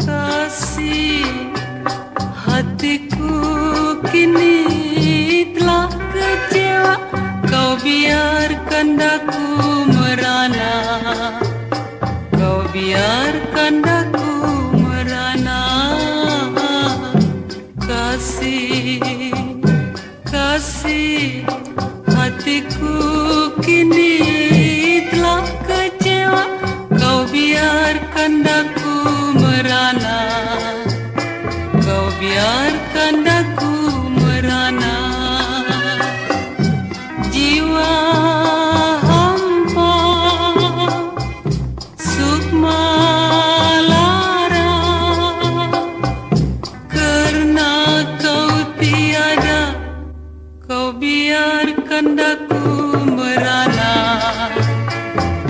kasih hatiku kini terluka Biarkan dah. biarkanlah merana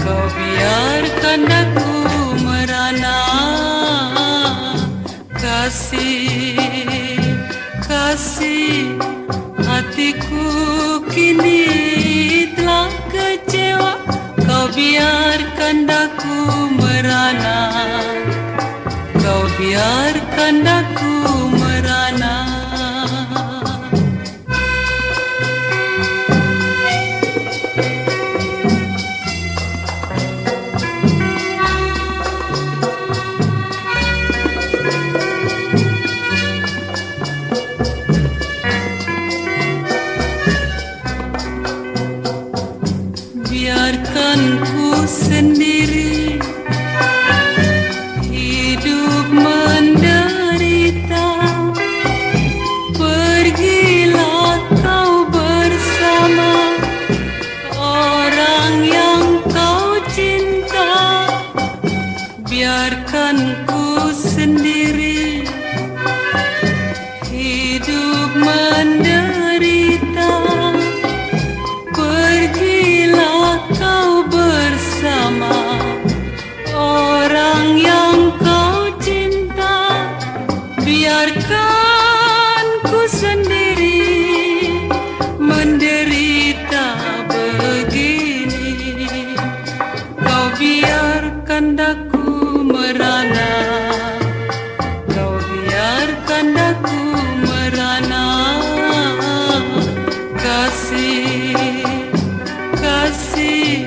Kau biarkan aku merana. Kasih, kasih hatiku kini telah kecewa. Kau biarkan aku merana Kau biarkan aku Ku sendiri. Hidup menderita. Pergilah kau bersama Orang yang kau cinta. Biarkan ku sendiri. Hidup Biarkan ku sendiri menderita begini. Kau biarkan daku merana. Kau biarkan daku merana. Kasih, kasih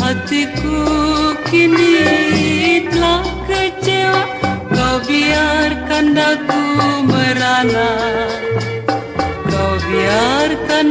Hatiku kini merana Kau biarkan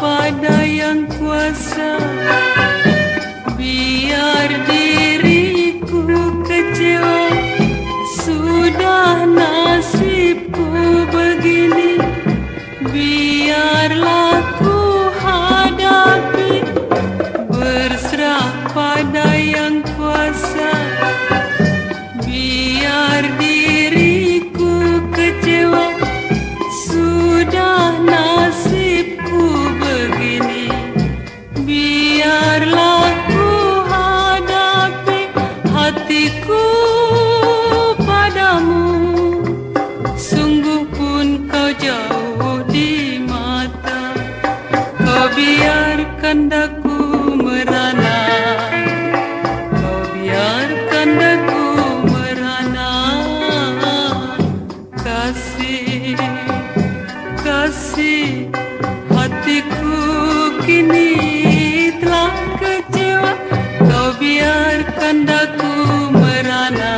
kepada jauh di mata Kau biarkan daku merana. Kau biarkan daku merana. Kasih, kasih Hatiku kini telah kecewa. Kau biarkan daku merana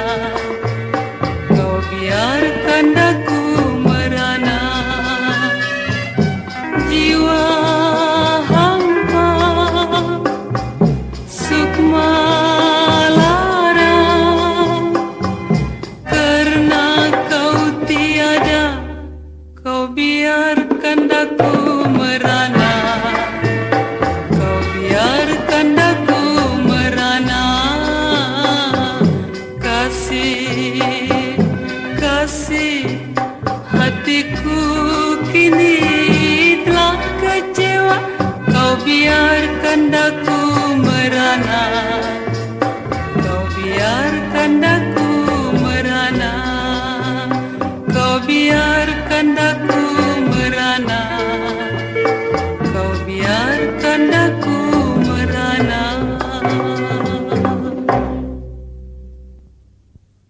biarkan aku merana. Kau biarkan aku merana. Kau biarkan aku